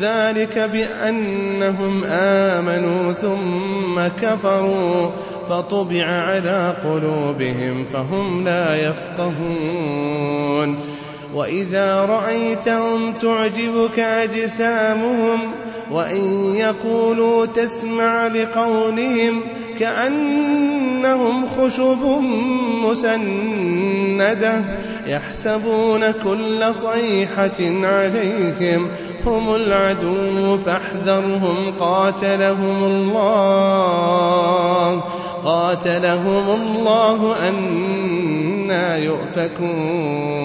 ذلك بأنهم آمنوا ثم كفروا فطبع على قلوبهم فهم لا يفقهون. وإذا رأيتهم تعجبك أجسامهم وإن يقولوا تسمع لقولهم كأنهم خشب مسندة يحسبون كل صيحة عليهم هم العدو فاحذرهم قاتلهم الله قاتلهم الله أنا يؤفكون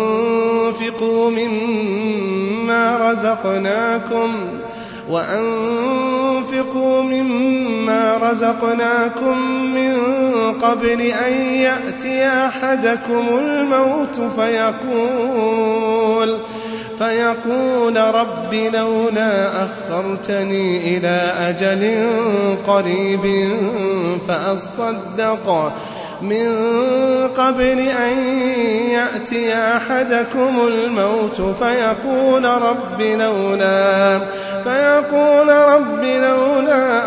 وأنفقوا مما رزقناكم وأنفقوا مما رزقناكم من قبل أن يأتي أحدكم الموت فيقول فيقول رب لولا أخرتني إلى أجل قريب فأصدق من قبل أن يأتي أحدكم الموت فيقول رب لولا فيقول رب لولا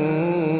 أن